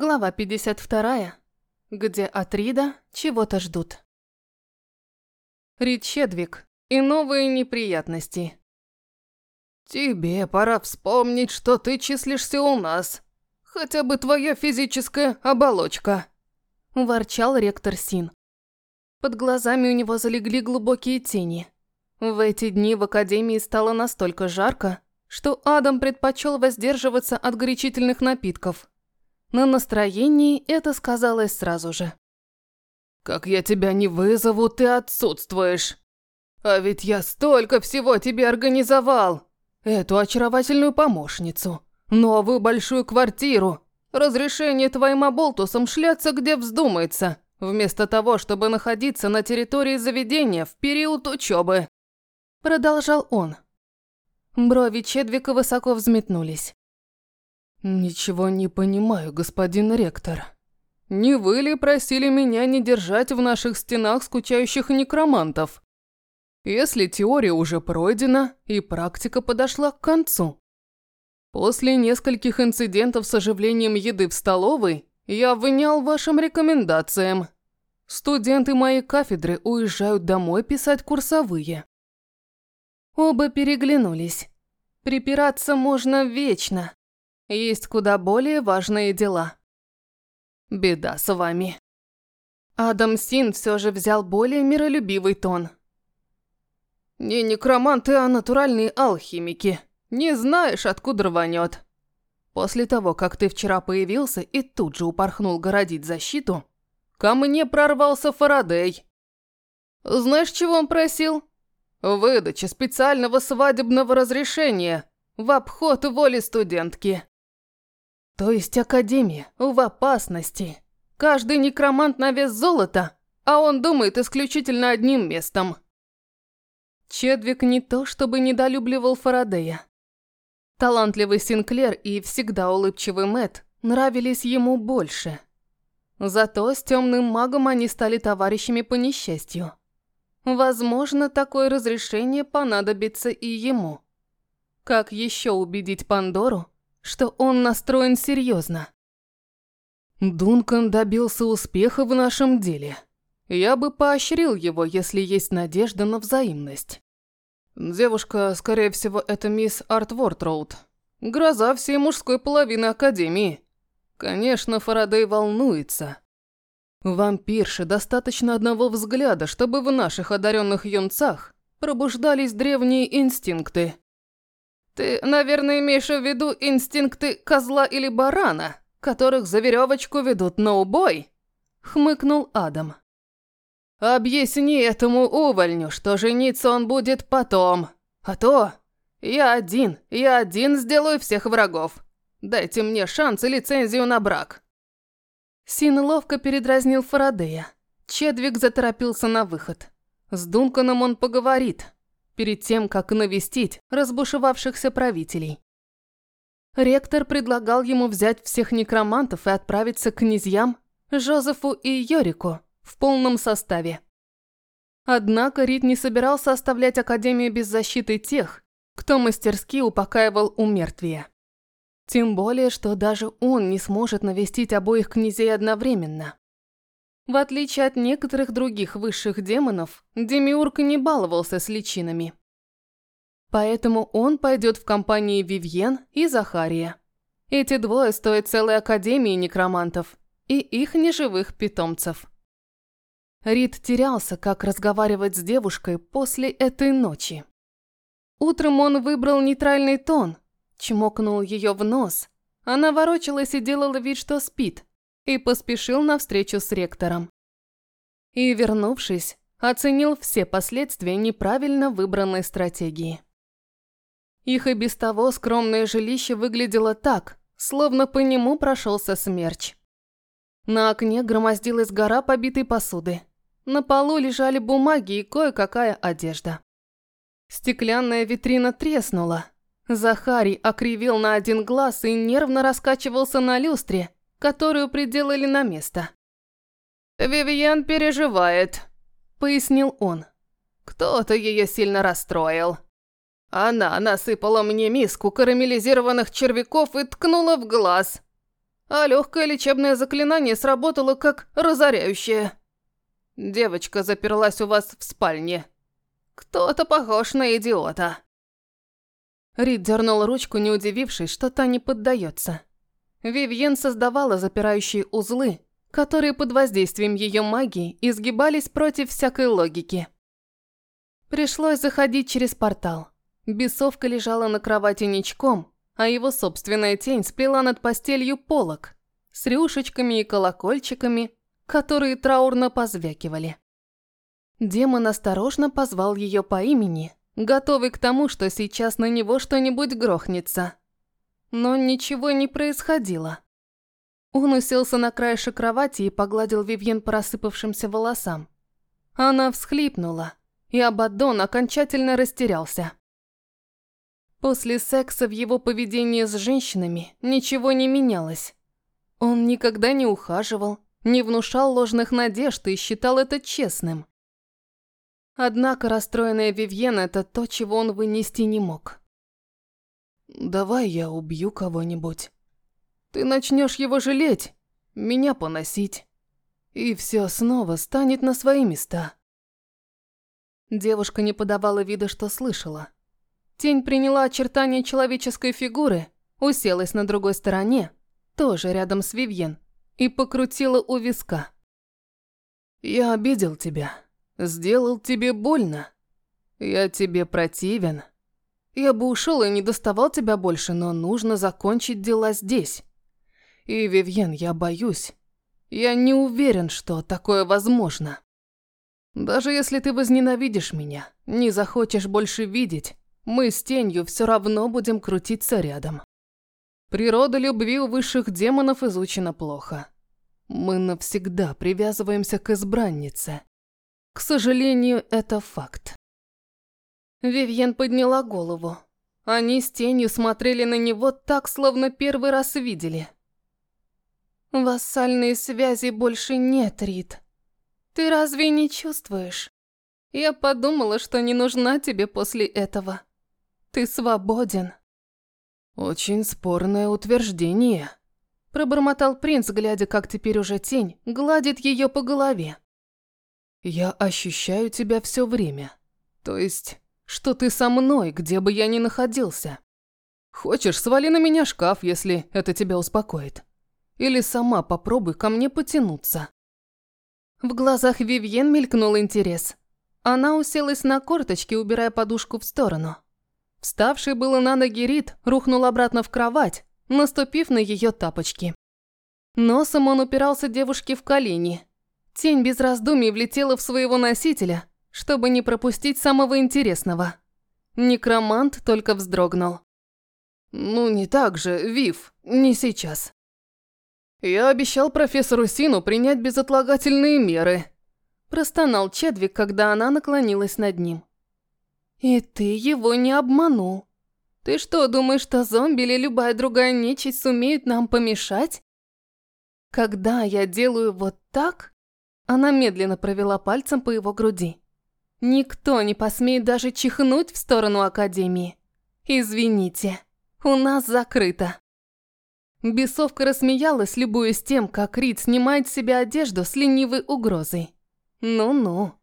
Глава 52, где от Рида чего-то ждут. Рид Чедвик и новые неприятности. «Тебе пора вспомнить, что ты числишься у нас. Хотя бы твоя физическая оболочка», – ворчал ректор Син. Под глазами у него залегли глубокие тени. В эти дни в академии стало настолько жарко, что Адам предпочел воздерживаться от горячительных напитков – на настроении это сказалось сразу же. «Как я тебя не вызову, ты отсутствуешь. А ведь я столько всего тебе организовал. Эту очаровательную помощницу, новую большую квартиру, разрешение твоим оболтусам шляться где вздумается, вместо того, чтобы находиться на территории заведения в период учебы. Продолжал он. Брови Чедвика высоко взметнулись. «Ничего не понимаю, господин ректор. Не вы ли просили меня не держать в наших стенах скучающих некромантов? Если теория уже пройдена и практика подошла к концу. После нескольких инцидентов с оживлением еды в столовой я внял вашим рекомендациям. Студенты моей кафедры уезжают домой писать курсовые». Оба переглянулись. Припираться можно вечно. Есть куда более важные дела. Беда с вами. Адам Син все же взял более миролюбивый тон. Не некроманты, а натуральные алхимики. Не знаешь, откуда рванет. После того, как ты вчера появился и тут же упорхнул городить защиту, ко мне прорвался Фарадей. Знаешь, чего он просил? Выдача специального свадебного разрешения в обход воли студентки. То есть Академия в опасности. Каждый некромант на вес золота, а он думает исключительно одним местом. Чедвик не то чтобы недолюбливал Фарадея. Талантливый Синклер и всегда улыбчивый Мэт нравились ему больше. Зато с темным магом они стали товарищами по несчастью. Возможно, такое разрешение понадобится и ему. Как еще убедить Пандору, что он настроен серьезно. Дункан добился успеха в нашем деле. Я бы поощрил его, если есть надежда на взаимность. Девушка, скорее всего, это мисс Артвортроуд. Гроза всей мужской половины Академии. Конечно, Фарадей волнуется. Вампирше достаточно одного взгляда, чтобы в наших одаренных юнцах пробуждались древние инстинкты. Ты, наверное, имеешь в виду инстинкты козла или барана, которых за веревочку ведут на убой? Хмыкнул Адам. Объясни этому увольню, что жениться он будет потом. А то я один, я один сделаю всех врагов. Дайте мне шанс и лицензию на брак. Син ловко передразнил Фарадея. Чедвик заторопился на выход. С Дунканом он поговорит, перед тем, как навестить разбушевавшихся правителей. Ректор предлагал ему взять всех некромантов и отправиться к князьям Жозефу и Йорику в полном составе. Однако Рид не собирался оставлять Академию без защиты тех, кто мастерски упокаивал умертвие. Тем более, что даже он не сможет навестить обоих князей одновременно. В отличие от некоторых других высших демонов, Демиург не баловался с личинами. Поэтому он пойдет в компании Вивьен и Захария. Эти двое стоят целой академии некромантов и их неживых питомцев. Рид терялся, как разговаривать с девушкой после этой ночи. Утром он выбрал нейтральный тон, чмокнул ее в нос. Она ворочалась и делала вид, что спит, и поспешил на встречу с ректором. И, вернувшись, оценил все последствия неправильно выбранной стратегии. Их и без того скромное жилище выглядело так, словно по нему прошелся смерч. На окне громоздилась гора побитой посуды. На полу лежали бумаги и кое-какая одежда. Стеклянная витрина треснула. Захарий окривил на один глаз и нервно раскачивался на люстре, которую приделали на место. «Вивьен переживает», — пояснил он. «Кто-то ее сильно расстроил. Она насыпала мне миску карамелизированных червяков и ткнула в глаз. а легкое лечебное заклинание сработало как разоряющее. Девочка заперлась у вас в спальне. Кто-то похож на идиота. Рид дернул ручку, не удивившись, что та не поддается. Вивьен создавала запирающие узлы, которые под воздействием ее магии изгибались против всякой логики. Пришлось заходить через портал. Бесовка лежала на кровати ничком, а его собственная тень сплела над постелью полок с рюшечками и колокольчиками, которые траурно позвякивали. Демон осторожно позвал ее по имени, готовый к тому, что сейчас на него что-нибудь грохнется. Но ничего не происходило. Он уселся на краешек кровати и погладил Вивьен по рассыпавшимся волосам. Она всхлипнула, и Абаддон окончательно растерялся. После секса в его поведении с женщинами ничего не менялось. Он никогда не ухаживал, не внушал ложных надежд и считал это честным. Однако расстроенная Вивьен – это то, чего он вынести не мог. «Давай я убью кого-нибудь. Ты начнешь его жалеть, меня поносить, и все снова станет на свои места». Девушка не подавала вида, что слышала. Тень приняла очертания человеческой фигуры, уселась на другой стороне, тоже рядом с Вивьен, и покрутила у виска. «Я обидел тебя». Сделал тебе больно. Я тебе противен. Я бы ушел и не доставал тебя больше, но нужно закончить дела здесь. И, Вивьен, я боюсь. Я не уверен, что такое возможно. Даже если ты возненавидишь меня, не захочешь больше видеть, мы с тенью все равно будем крутиться рядом. Природа любви у высших демонов изучена плохо. Мы навсегда привязываемся к избраннице. К сожалению, это факт. Вивьен подняла голову. Они с тенью смотрели на него так, словно первый раз видели. «Вассальные связи больше нет, Рит. Ты разве не чувствуешь? Я подумала, что не нужна тебе после этого. Ты свободен». «Очень спорное утверждение», – пробормотал принц, глядя, как теперь уже тень гладит ее по голове. Я ощущаю тебя все время. То есть, что ты со мной, где бы я ни находился. Хочешь, свали на меня шкаф, если это тебя успокоит. Или сама попробуй ко мне потянуться. В глазах Вивьен мелькнул интерес. Она уселась на корточки, убирая подушку в сторону. Вставший было на ноги Рит рухнул обратно в кровать, наступив на ее тапочки. Носом он упирался девушке в колени, Тень без раздумий влетела в своего носителя, чтобы не пропустить самого интересного. Некромант только вздрогнул. «Ну, не так же, Вив, не сейчас. Я обещал профессору Сину принять безотлагательные меры», простонал Чедвик, когда она наклонилась над ним. «И ты его не обманул. Ты что, думаешь, что зомби или любая другая нечисть сумеют нам помешать? Когда я делаю вот так, она медленно провела пальцем по его груди. «Никто не посмеет даже чихнуть в сторону Академии. Извините, у нас закрыто». Бесовка рассмеялась, любуясь тем, как Рид снимает с себя одежду с ленивой угрозой. «Ну-ну».